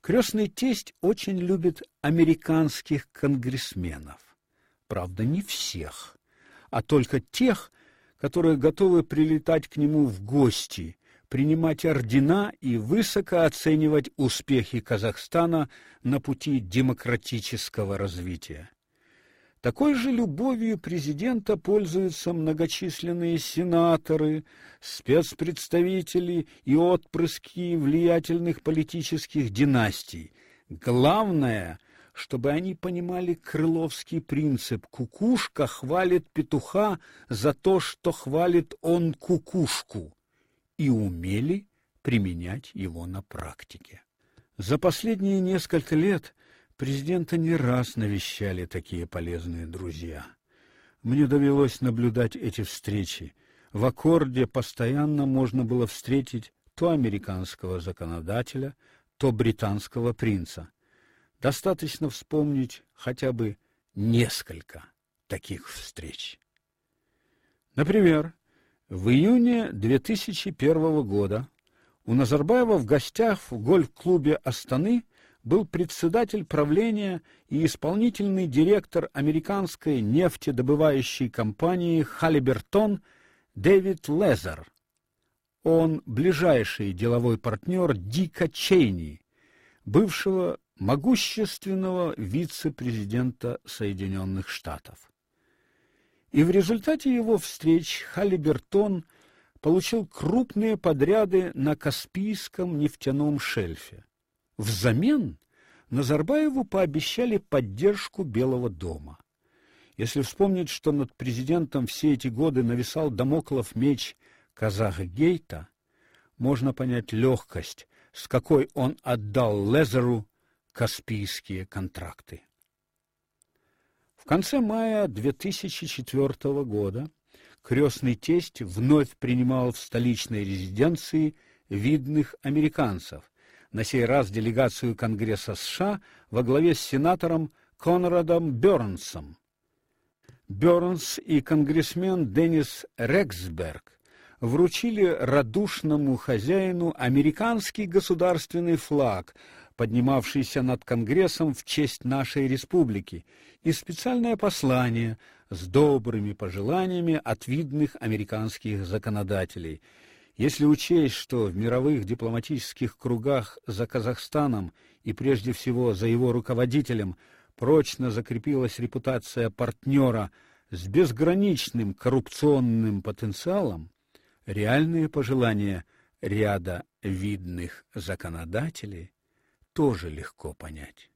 Крестный тесть очень любит американских конгрессменов. Правда, не всех, а только тех, которые готовы прилетать к нему в гости, принимать ордена и высоко оценивать успехи Казахстана на пути демократического развития. Такой же любовью президента пользуются многочисленные сенаторы, спецпредставители и отпрыски влиятельных политических династий. Главное, чтобы они понимали крыловский принцип: кукушка хвалит петуха за то, что хвалит он кукушку, и умели применять его на практике. За последние несколько лет Президента не раз навещали такие полезные друзья. Мне довелось наблюдать эти встречи. В аккорде постоянно можно было встретить то американского законодателя, то британского принца. Достаточно вспомнить хотя бы несколько таких встреч. Например, в июне 2001 года у Назарбаева в гостях в гольф-клубе Астаны был председатель правления и исполнительный директор американской нефтедобывающей компании Халибертон Дэвид Лезер. Он ближайший деловой партнер Дика Чейни, бывшего могущественного вице-президента Соединенных Штатов. И в результате его встреч Халибертон получил крупные подряды на Каспийском нефтяном шельфе. Взамен Назарбаеву пообещали поддержку Белого дома. Если вспомнить, что над президентом все эти годы нависал дамоклов меч Казахгейта, можно понять легкость, с какой он отдал Лезеру каспийские контракты. В конце мая 2004 года крестный тесть вновь принимал в столичной резиденции видных американцев, на сей раз делегацию Конгресса США во главе с сенатором Конрадом Бёрнсом. Бёрнс и конгрессмен Деннис Рексберг вручили радушному хозяину американский государственный флаг, поднимавшийся над Конгрессом в честь нашей республики, и специальное послание с добрыми пожеланиями от видных американских законодателей – если учесть, что в мировых дипломатических кругах за Казахстаном и прежде всего за его руководителем прочно закрепилась репутация партнера с безграничным коррупционным потенциалом, реальные пожелания ряда видных законодателей тоже легко понять.